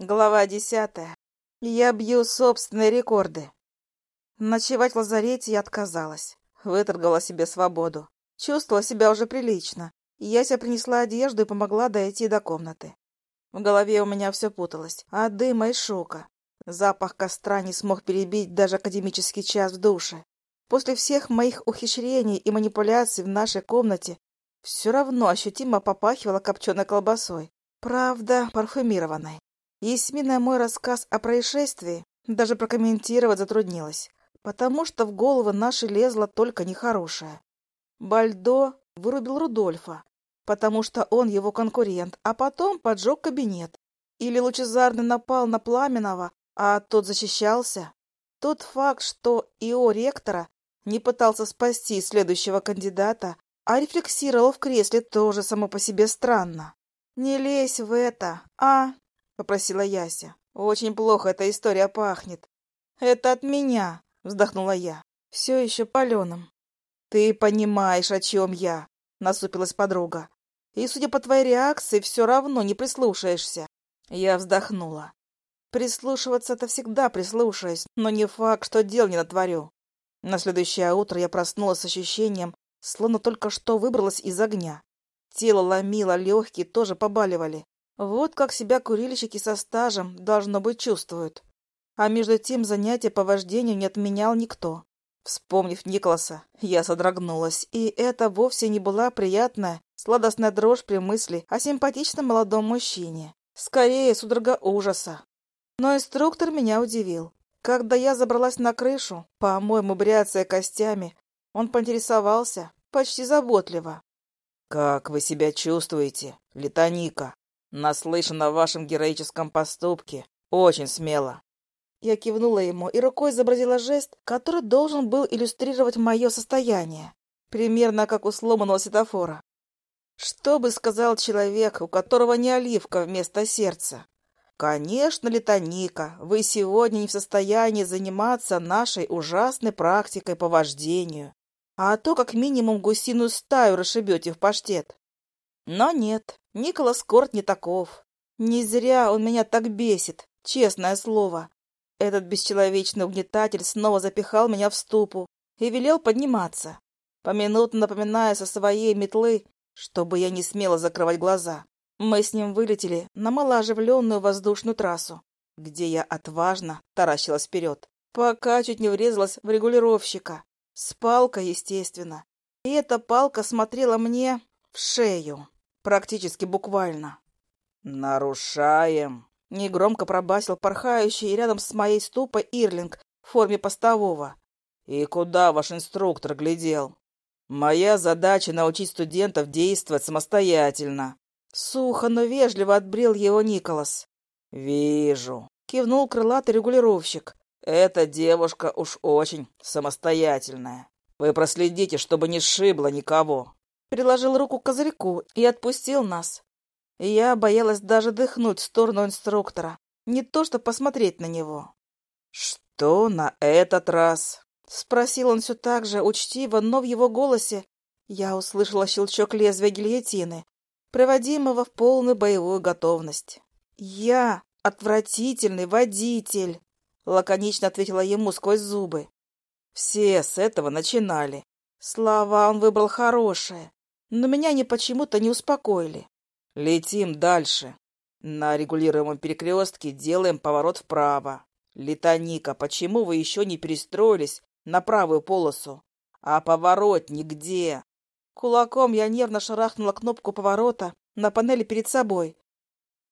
Глава десятая. Я бью собственные рекорды. Ночевать в лазарете я отказалась. Выторгала себе свободу. Чувствовала себя уже прилично. Яся принесла одежду и помогла дойти до комнаты. В голове у меня все путалось. От дыма и шока. Запах костра не смог перебить даже академический час в душе. После всех моих ухищрений и манипуляций в нашей комнате все равно ощутимо попахивало копченой колбасой. Правда, парфюмированной. Есмина мой рассказ о происшествии даже прокомментировать затруднилась, потому что в голову нашей лезло только нехорошее. Бальдо вырубил Рудольфа, потому что он его конкурент, а потом поджег кабинет. Или Лучезарный напал на Пламенного, а тот защищался. Тот факт, что ИО ректора не пытался спасти следующего кандидата, а рефлексировал в кресле, тоже само по себе странно. «Не лезь в это, а?» — попросила Яся. «Очень плохо эта история пахнет». «Это от меня», — вздохнула я, все еще паленым. «Ты понимаешь, о чем я», — насупилась подруга. «И, судя по твоей реакции, все равно не прислушаешься». Я вздохнула. Прислушиваться-то всегда прислушаюсь, но не факт, что дел не натворю. На следующее утро я проснулась с ощущением, словно только что выбралась из огня. Тело ломило, легкие тоже побаливали. Вот как себя курильщики со стажем, должно быть, чувствуют. А между тем занятия по вождению не отменял никто. Вспомнив Николаса, я содрогнулась, и это вовсе не была приятная, сладостная дрожь при мысли о симпатичном молодом мужчине. Скорее, судорога ужаса. Но инструктор меня удивил. Когда я забралась на крышу, по-моему, бряцая костями, он поинтересовался почти заботливо. «Как вы себя чувствуете, Литоника?» Наслышан о вашем героическом поступке. Очень смело. Я кивнула ему и рукой изобразила жест, который должен был иллюстрировать мое состояние. Примерно как у сломанного светофора. Что бы сказал человек, у которого не оливка вместо сердца? Конечно, Литоника, вы сегодня не в состоянии заниматься нашей ужасной практикой по вождению, а то как минимум гусиную стаю расшибете в паштет. Но нет, Николас Корт не таков. Не зря он меня так бесит, честное слово. Этот бесчеловечный угнетатель снова запихал меня в ступу и велел подниматься, поминутно напоминая со своей метлы, чтобы я не смела закрывать глаза. Мы с ним вылетели на малооживленную воздушную трассу, где я отважно таращилась вперед, пока чуть не врезалась в регулировщика. С палкой, естественно. И эта палка смотрела мне в шею. Практически буквально. «Нарушаем!» — негромко пробасил порхающий рядом с моей ступой Ирлинг в форме постового. «И куда ваш инструктор глядел? Моя задача — научить студентов действовать самостоятельно». Сухо, но вежливо отбрил его Николас. «Вижу», — кивнул крылатый регулировщик. «Эта девушка уж очень самостоятельная. Вы проследите, чтобы не сшибло никого приложил руку к козырьку и отпустил нас. Я боялась даже дыхнуть в сторону инструктора, не то что посмотреть на него. «Что на этот раз?» — спросил он все так же учтиво, но в его голосе я услышала щелчок лезвия гильотины, приводимого в полную боевую готовность. «Я отвратительный водитель!» — лаконично ответила ему сквозь зубы. Все с этого начинали. Слова он выбрал хорошие, но меня они почему-то не успокоили. Летим дальше. На регулируемом перекрестке делаем поворот вправо. Летоника, почему вы еще не перестроились на правую полосу? А поворот нигде. Кулаком я нервно шарахнула кнопку поворота на панели перед собой.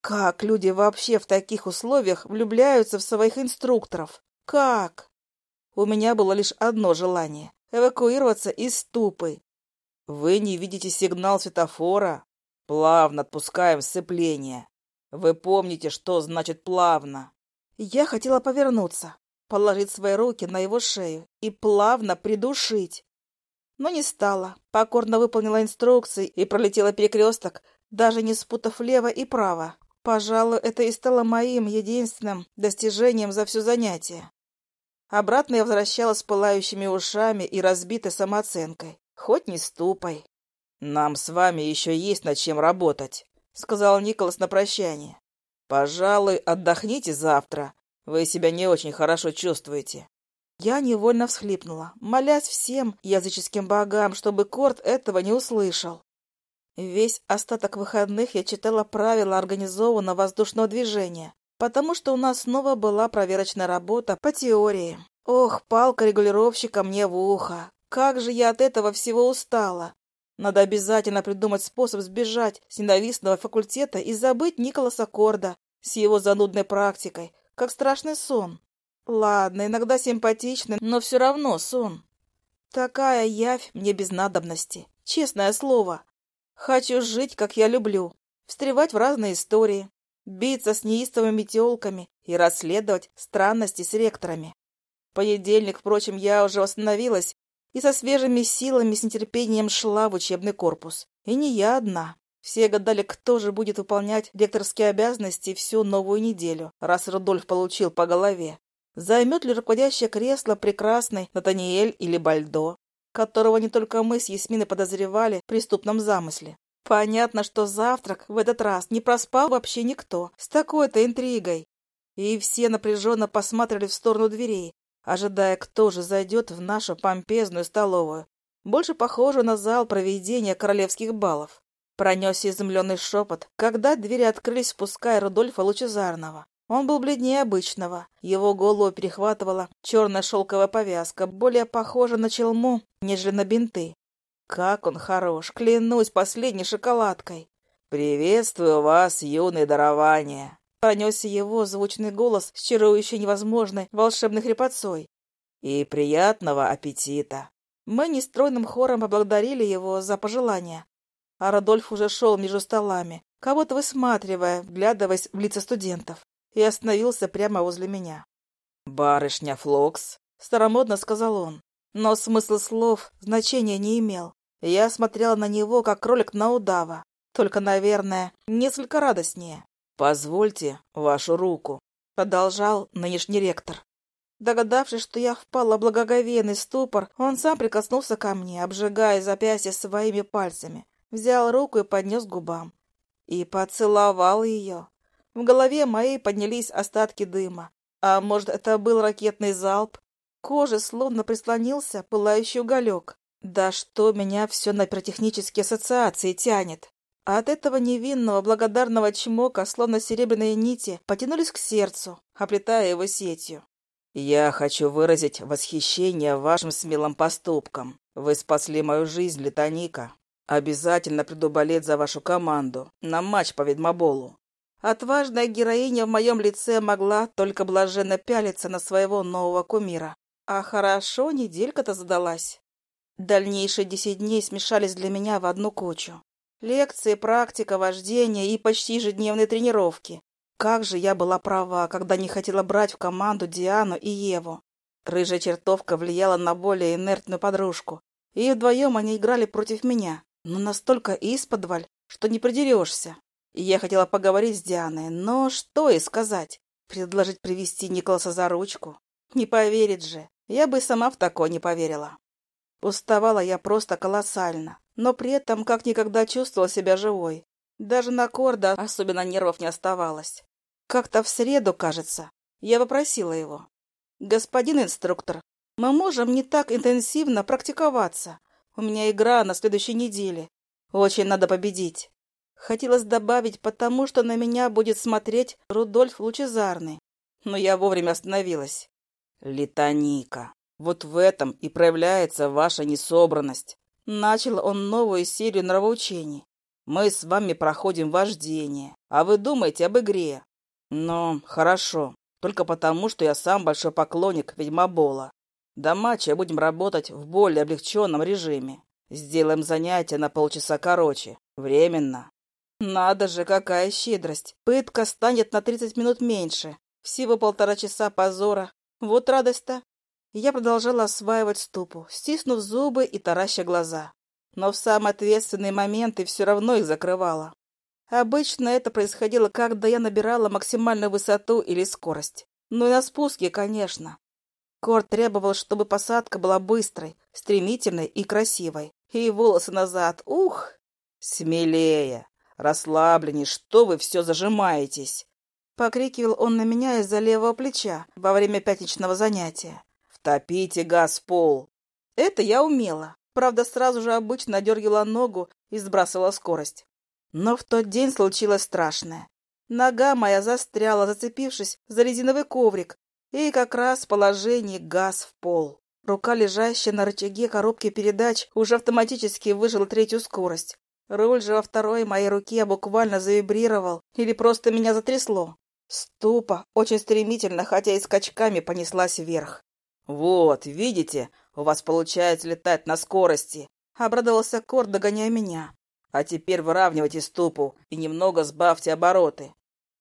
Как люди вообще в таких условиях влюбляются в своих инструкторов? Как? У меня было лишь одно желание — эвакуироваться из ступы, вы не видите сигнал светофора? Плавно отпускаем сцепление. Вы помните, что значит плавно? Я хотела повернуться, положить свои руки на его шею и плавно придушить. Но не стала. Покорно выполнила инструкции и пролетела перекресток, даже не спутав лево и право. Пожалуй, это и стало моим единственным достижением за все занятие. Обратно я возвращалась с пылающими ушами и разбитой самооценкой хоть не ступай. Нам с вами еще есть над чем работать, сказал Николас на прощание. Пожалуй, отдохните завтра. Вы себя не очень хорошо чувствуете. Я невольно всхлипнула, молясь всем языческим богам, чтобы Корт этого не услышал. Весь остаток выходных я читала правила организованного воздушного движения, потому что у нас снова была проверочная работа по теории. Ох, палка регулировщика мне в ухо. Как же я от этого всего устала. Надо обязательно придумать способ сбежать с ненавистного факультета и забыть Николаса Корда с его занудной практикой, как страшный сон. Ладно, иногда симпатичный, но все равно сон. Такая явь мне без надобности, честное слово. Хочу жить, как я люблю, встревать в разные истории, биться с неистовыми телками и расследовать странности с ректорами. В понедельник, впрочем, я уже восстановилась и со свежими силами с нетерпением шла в учебный корпус. И не я одна. Все гадали, кто же будет выполнять ректорские обязанности всю новую неделю, раз Рудольф получил по голове. Займет ли руководящее кресло прекрасный Натаниэль или Бальдо, которого не только мы с Ясминой подозревали в преступном замысле. Понятно, что завтрак в этот раз не проспал вообще никто, с такой-то интригой. И все напряженно посматривали в сторону дверей, ожидая, кто же зайдет в нашу помпезную столовую, больше похожую на зал проведения королевских балов. Пронесся изумленный шепот, когда двери открылись, впуская Рудольфа Лучезарного. Он был бледнее обычного. Его голову перехватывала черная шелковая повязка, более похожа на челму, нежели на бинты. Как он хорош, клянусь последней шоколадкой. «Приветствую вас, юное дарование!» Пронесся его звучный голос с чарующей невозможной волшебной хрипотцой. «И приятного аппетита!» Мы нестройным хором поблагодарили его за пожелания. А Радольф уже шел между столами, кого-то высматривая, вглядываясь в лица студентов, и остановился прямо возле меня. «Барышня Флокс», — старомодно сказал он, но смысл слов значения не имел. Я смотрела на него, как кролик на удава, только, наверное, несколько радостнее. «Позвольте вашу руку», — продолжал нынешний ректор. Догадавшись, что я впала в благоговейный ступор, он сам прикоснулся ко мне, обжигая запястье своими пальцами, взял руку и поднес к губам. И поцеловал ее. В голове моей поднялись остатки дыма. А может, это был ракетный залп? Коже словно прислонился пылающий уголек. Да что меня все на пиротехнические ассоциации тянет? А от этого невинного, благодарного чмока, словно серебряные нити, потянулись к сердцу, оплетая его сетью. «Я хочу выразить восхищение вашим смелым поступком. Вы спасли мою жизнь, Летоника. Обязательно приду болеть за вашу команду на матч по ведьмоболу». Отважная героиня в моем лице могла только блаженно пялиться на своего нового кумира. А хорошо, неделька-то задалась. Дальнейшие десять дней смешались для меня в одну кучу. Лекции, практика, вождение и почти ежедневные тренировки. Как же я была права, когда не хотела брать в команду Диану и Еву. Рыжая чертовка влияла на более инертную подружку, и вдвоем они играли против меня, но настолько исподволь, что не придерешься. И я хотела поговорить с Дианой, но что и сказать? Предложить привести Николаса за ручку? Не поверит же. Я бы сама в такое не поверила. Уставала я просто колоссально но при этом как никогда чувствовала себя живой. Даже на корда особенно нервов не оставалось. Как-то в среду, кажется, я попросила его. «Господин инструктор, мы можем не так интенсивно практиковаться. У меня игра на следующей неделе. Очень надо победить». Хотелось добавить, потому что на меня будет смотреть Рудольф Лучезарный. Но я вовремя остановилась. «Литоника, вот в этом и проявляется ваша несобранность. Начал он новую серию нравоучений. Мы с вами проходим вождение, а вы думаете об игре. Но хорошо, только потому, что я сам большой поклонник ведьмобола. До матча будем работать в более облегченном режиме. Сделаем занятия на полчаса короче. Временно. Надо же, какая щедрость. Пытка станет на тридцать минут меньше. Всего полтора часа позора. Вот радость-то. Я продолжала осваивать ступу, стиснув зубы и тараща глаза. Но в самые ответственные моменты все равно их закрывала. Обычно это происходило, когда я набирала максимальную высоту или скорость. Ну и на спуске, конечно. Корт требовал, чтобы посадка была быстрой, стремительной и красивой. И волосы назад. Ух! Смелее! Расслабленнее, что вы все зажимаетесь? Покрикивал он на меня из-за левого плеча во время пятничного занятия. «Втопите газ пол!» Это я умела. Правда, сразу же обычно дергала ногу и сбрасывала скорость. Но в тот день случилось страшное. Нога моя застряла, зацепившись за резиновый коврик, и как раз в положении газ в пол. Рука, лежащая на рычаге коробки передач, уже автоматически выжила третью скорость. Руль же во второй моей руке буквально завибрировал или просто меня затрясло. Ступа очень стремительно, хотя и скачками, понеслась вверх. «Вот, видите, у вас получается летать на скорости!» — обрадовался Корт, догоняя меня. «А теперь выравнивайте ступу и немного сбавьте обороты».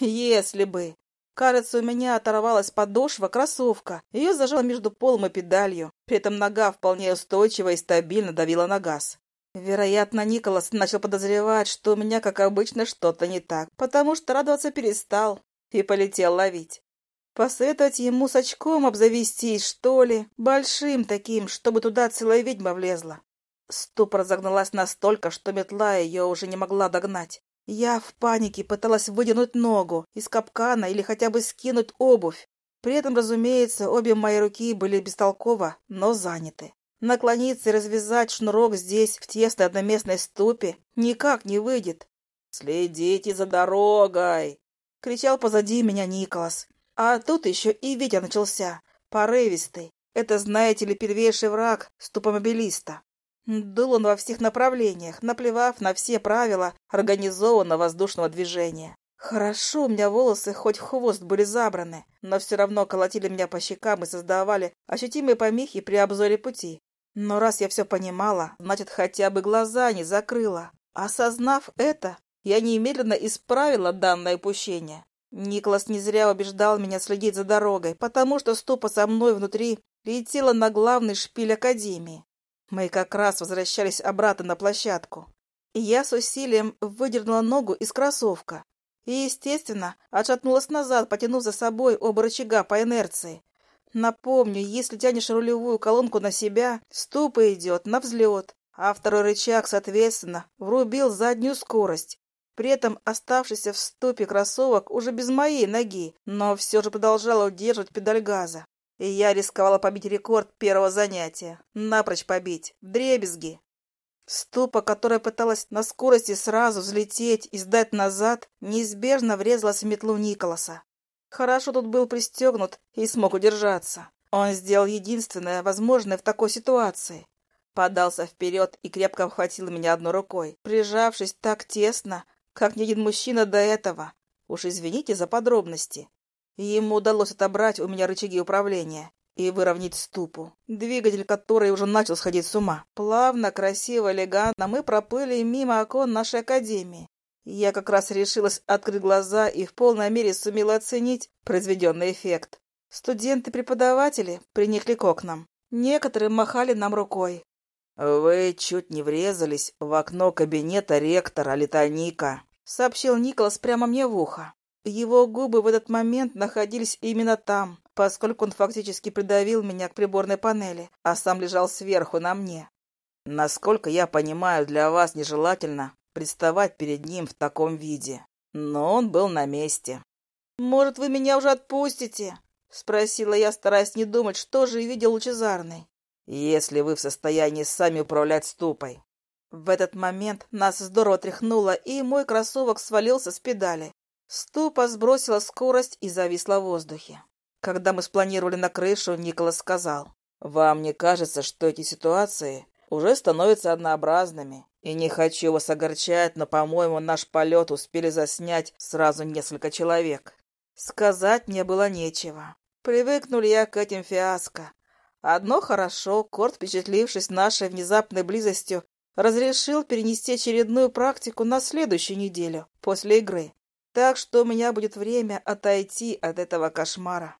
«Если бы!» Кажется, у меня оторвалась подошва, кроссовка. Ее зажало между полом и педалью. При этом нога вполне устойчиво и стабильно давила на газ. Вероятно, Николас начал подозревать, что у меня, как обычно, что-то не так, потому что радоваться перестал и полетел ловить. Посоветовать ему с очком обзавестись, что ли, большим таким, чтобы туда целая ведьма влезла. Ступор разогналась настолько, что метла ее уже не могла догнать. Я в панике пыталась выдернуть ногу из капкана или хотя бы скинуть обувь. При этом, разумеется, обе мои руки были бестолково, но заняты. Наклониться и развязать шнурок здесь, в тесной одноместной ступе, никак не выйдет. «Следите за дорогой!» — кричал позади меня Николас. А тут еще и Витя начался, порывистый. Это, знаете ли, первейший враг ступомобилиста. Дул он во всех направлениях, наплевав на все правила организованного воздушного движения. Хорошо, у меня волосы хоть хвост были забраны, но все равно колотили меня по щекам и создавали ощутимые помехи при обзоре пути. Но раз я все понимала, значит, хотя бы глаза не закрыла. Осознав это, я немедленно исправила данное упущение. Николас не зря убеждал меня следить за дорогой, потому что ступа со мной внутри летела на главный шпиль Академии. Мы как раз возвращались обратно на площадку. Я с усилием выдернула ногу из кроссовка. И, естественно, отшатнулась назад, потянув за собой оба рычага по инерции. Напомню, если тянешь рулевую колонку на себя, ступа идет на взлет, а второй рычаг, соответственно, врубил заднюю скорость. При этом оставшийся в ступе кроссовок уже без моей ноги, но все же продолжал удерживать педаль газа. И я рисковала побить рекорд первого занятия. Напрочь побить. Дребезги. Ступа, которая пыталась на скорости сразу взлететь и сдать назад, неизбежно врезалась в метлу Николаса. Хорошо тут был пристегнут и смог удержаться. Он сделал единственное возможное в такой ситуации. Подался вперед и крепко обхватил меня одной рукой, прижавшись так тесно, как ни один мужчина до этого. Уж извините за подробности. Ему удалось отобрать у меня рычаги управления и выровнять ступу, двигатель которой уже начал сходить с ума. Плавно, красиво, элегантно мы проплыли мимо окон нашей академии. Я как раз решилась открыть глаза и в полной мере сумела оценить произведенный эффект. Студенты-преподаватели приникли к окнам. Некоторые махали нам рукой. «Вы чуть не врезались в окно кабинета ректора Литоника», — сообщил Николас прямо мне в ухо. Его губы в этот момент находились именно там, поскольку он фактически придавил меня к приборной панели, а сам лежал сверху на мне. Насколько я понимаю, для вас нежелательно представать перед ним в таком виде. Но он был на месте. «Может, вы меня уже отпустите?» — спросила я, стараясь не думать, что же видел Лучезарный. «Если вы в состоянии сами управлять ступой». В этот момент нас здорово тряхнуло, и мой кроссовок свалился с педали. Ступа сбросила скорость и зависла в воздухе. Когда мы спланировали на крышу, Николас сказал. «Вам не кажется, что эти ситуации уже становятся однообразными? И не хочу вас огорчать, но, по-моему, наш полет успели заснять сразу несколько человек». Сказать мне было нечего. Привыкнули я к этим фиаско. Одно хорошо, Корт, впечатлившись нашей внезапной близостью, разрешил перенести очередную практику на следующую неделю после игры. Так что у меня будет время отойти от этого кошмара.